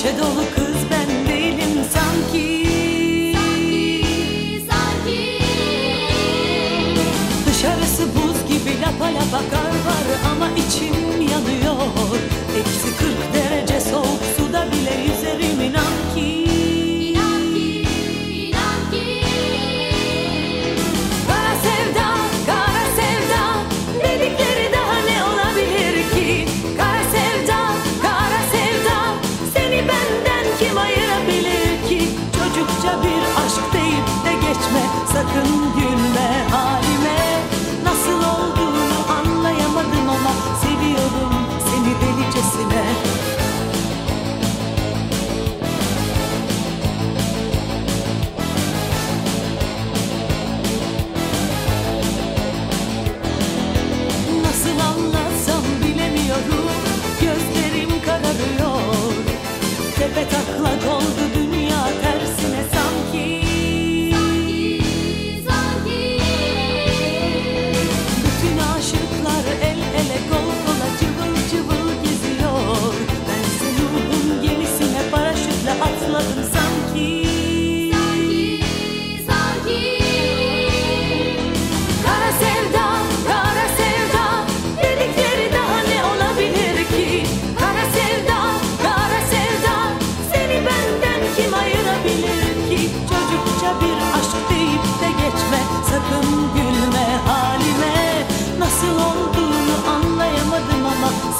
Neşe dolu kız ben değilim sanki. Sanki, sanki. Dışarısı buz gibi lapa lapa kar var ama içim 更多。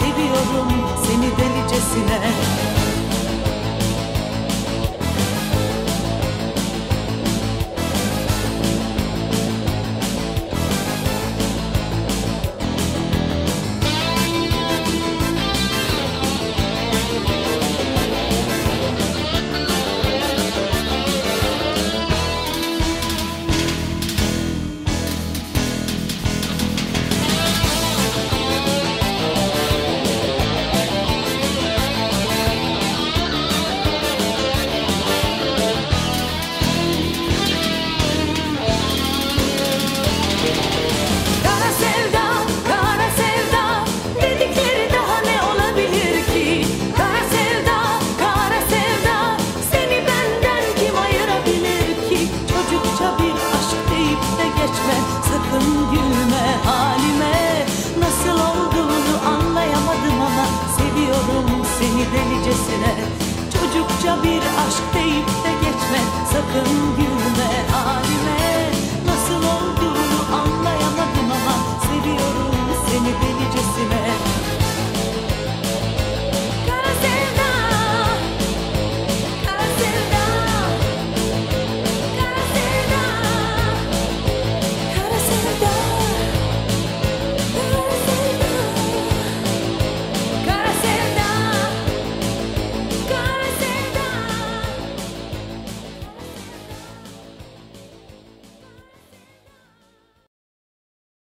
Seviyorum seni delicesine. delicesine. Çocukça bir aşk deyip de geçme. Sakın gül